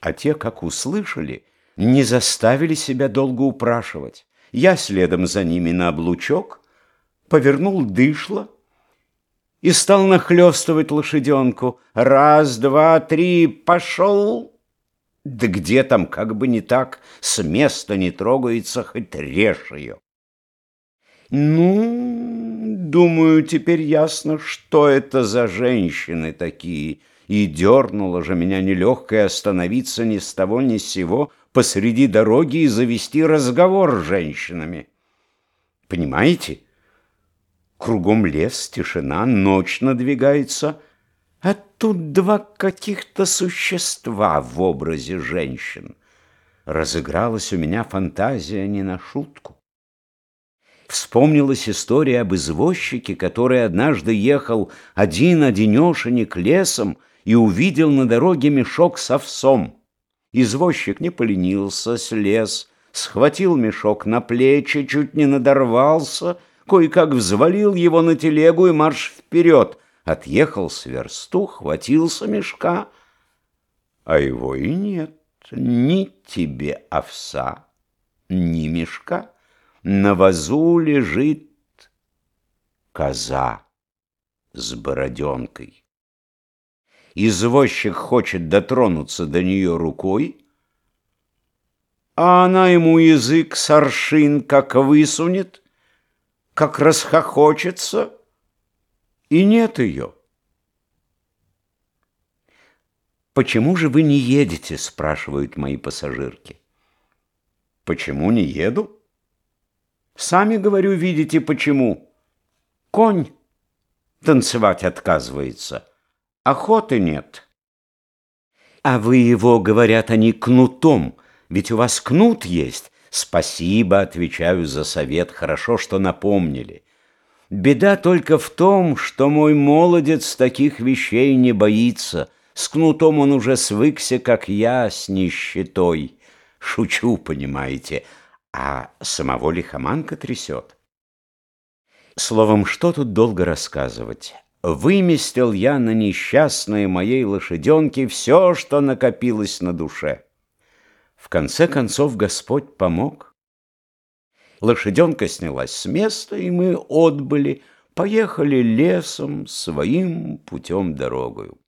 А те, как услышали, не заставили себя долго упрашивать. Я следом за ними на облучок, повернул дышло и стал нахлёстывать лошаденку. Раз, два, три, пошел. Да где там, как бы не так, с места не трогается, хоть режь ее. Ну, думаю, теперь ясно, что это за женщины такие. И дернуло же меня нелегкое остановиться ни с того ни с сего посреди дороги и завести разговор с женщинами. Понимаете? Кругом лес, тишина, ночь надвигается, а тут два каких-то существа в образе женщин. Разыгралась у меня фантазия не на шутку. Вспомнилась история об извозчике, который однажды ехал один-одинешенек лесом и увидел на дороге мешок с овсом. Извозчик не поленился, слез, схватил мешок на плечи, чуть не надорвался, кое-как взвалил его на телегу и марш вперед. Отъехал с версту, хватился мешка, а его и нет. Ни тебе овса, ни мешка. На вазу лежит коза с бороденкой. Извозчик хочет дотронуться до нее рукой, а она ему язык с аршин как высунет, как расхохочется, и нет ее. «Почему же вы не едете?» – спрашивают мои пассажирки. «Почему не еду?» «Сами, говорю, видите, почему. Конь танцевать отказывается» охоты нет. А вы его, говорят они, кнутом, ведь у вас кнут есть. Спасибо, отвечаю за совет, хорошо, что напомнили. Беда только в том, что мой молодец таких вещей не боится. С кнутом он уже свыкся, как я, с нищетой. Шучу, понимаете, а самого лихоманка трясет. Словом, что тут долго рассказывать? Выместил я на несчастной моей лошаденке все, что накопилось на душе. В конце концов Господь помог. Лошаденка снялась с места, и мы отбыли, поехали лесом своим путем дорогою.